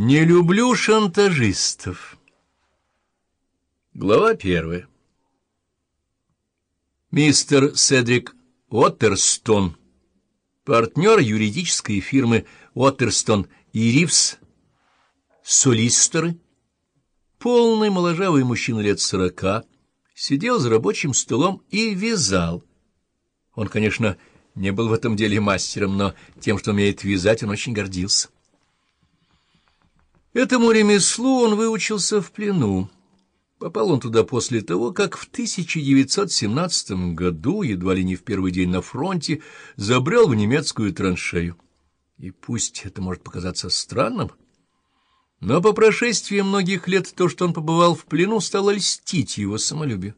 Не люблю шантажистов. Глава первая. Мистер Седрик Уоттерстон, партнер юридической фирмы Уоттерстон и Ривс, солисторы, полный моложавый мужчина лет сорока, сидел за рабочим столом и вязал. Он, конечно, не был в этом деле мастером, но тем, что умеет вязать, он очень гордился. Этому ремеслу он выучился в плену. Попал он туда после того, как в 1917 году, едва ли не в первый день на фронте, забрел в немецкую траншею. И пусть это может показаться странным, но по прошествии многих лет то, что он побывал в плену, стало льстить его самолюбию.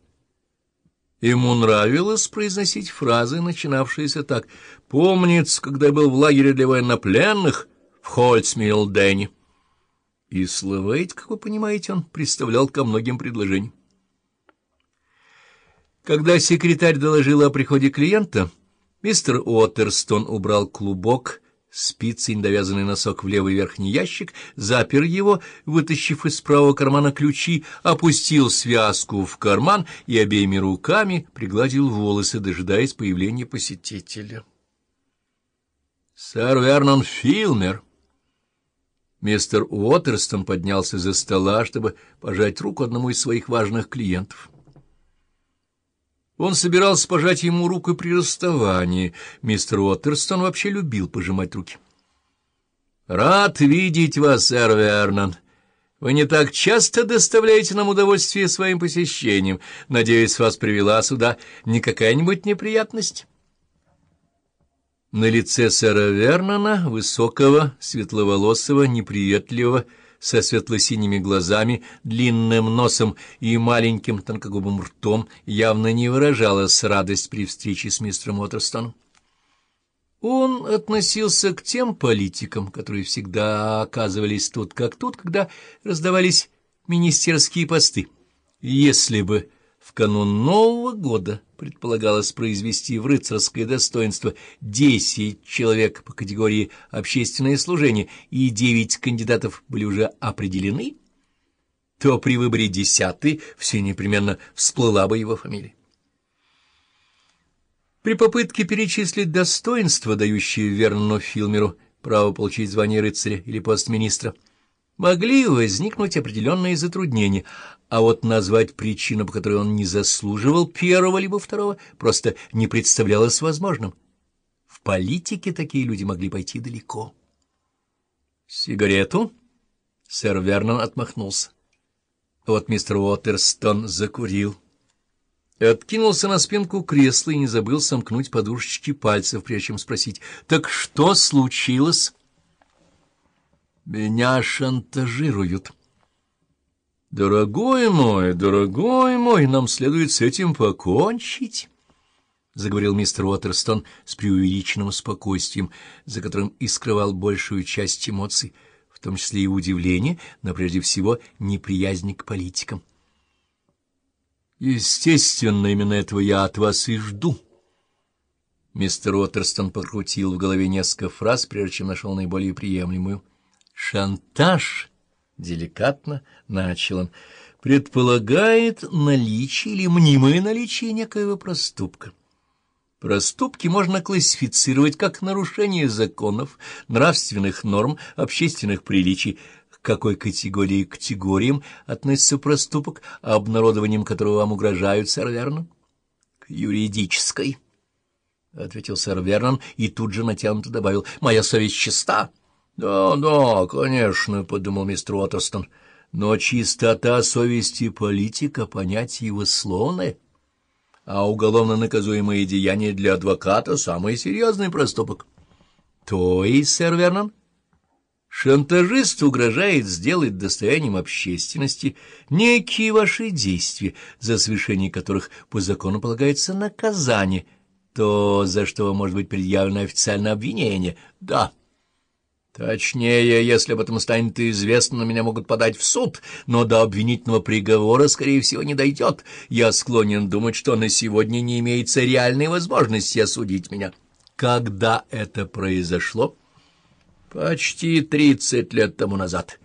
Ему нравилось произносить фразы, начинавшиеся так «Помнится, когда я был в лагере для военнопленных в Хольцмилдене». И слова эти, как вы понимаете, он представлял ко многим предложениям. Когда секретарь доложил о приходе клиента, мистер Уоттерстон убрал клубок, спицей недовязанный носок в левый верхний ящик, запер его, вытащив из правого кармана ключи, опустил связку в карман и обеими руками пригладил волосы, дожидаясь появления посетителя. «Сэр Вернон Филмер!» Мистер Уотерстон поднялся за стола, чтобы пожать руку одному из своих важных клиентов. Он собирался пожать ему руку при расставании. Мистер Уотерстон вообще любил пожимать руки. «Рад видеть вас, сэр Вернон. Вы не так часто доставляете нам удовольствие своим посещением. Надеюсь, вас привела сюда не какая-нибудь неприятность?» На лице сэра Вернона, высокого, светловолосого, неприветливого, со светло-синими глазами, длинным носом и маленьким тонкогубым ртом, явно не выражалась радость при встрече с мистером Уоттерстоном. Он относился к тем политикам, которые всегда оказывались тут как тут, когда раздавались министерские посты. Если бы в канун Нового года предполагалось произвести в рыцарское достоинство десять человек по категории «общественное служение» и девять кандидатов были уже определены, то при выборе десятый все непременно всплыла бы его фамилия. При попытке перечислить достоинства, дающие Верну Филмеру право получить звание рыцаря или пост министра, могли возникнуть определенные затруднения, а вот назвать причину, по которой он не заслуживал первого либо второго, просто не представлялось возможным. В политике такие люди могли пойти далеко. «Сигарету?» — сэр Вернон отмахнулся. Вот мистер Уотерстон закурил. Откинулся на спинку кресла и не забыл сомкнуть подушечки пальцев, прежде чем спросить, «Так что случилось?» Меня шантажируют. Дорогой мой, дорогой мой, нам следует с этим покончить, — заговорил мистер Уоттерстон с преувеличенным спокойствием, за которым и скрывал большую часть эмоций, в том числе и удивление, но прежде всего неприязнь к политикам. Естественно, именно этого я от вас и жду. Мистер Уоттерстон покрутил в голове несколько фраз, прежде чем нашел наиболее приемлемую. Шантаж, деликатно начал он, предполагает наличие или мнимое наличие некоего проступка. Проступки можно классифицировать как нарушение законов, нравственных норм, общественных приличий. К какой категории категориям относится проступок, обнародованием которого вам угрожают, сэр Вернон? — К юридической, — ответил сэр Вернон и тут же натянуто добавил. — Моя совесть чиста. «Да, да, конечно», — подумал мистер Уоттерстон, — «но чистота совести политика — понятие его условное, а уголовно наказуемые деяния для адвоката — самый серьезный проступок». «То есть, сэр Вернон?» Шантажист угрожает сделать достоянием общественности некие ваши действия, за совершение которых по закону полагается наказание, то, за что может быть предъявлено официальное обвинение. Да. Точнее, если об этом станет известно, меня могут подать в суд, но до обвинительного приговора, скорее всего, не дойдет. Я склонен думать, что на сегодня не имеется реальной возможности осудить меня. Когда это произошло? Почти тридцать лет тому назад.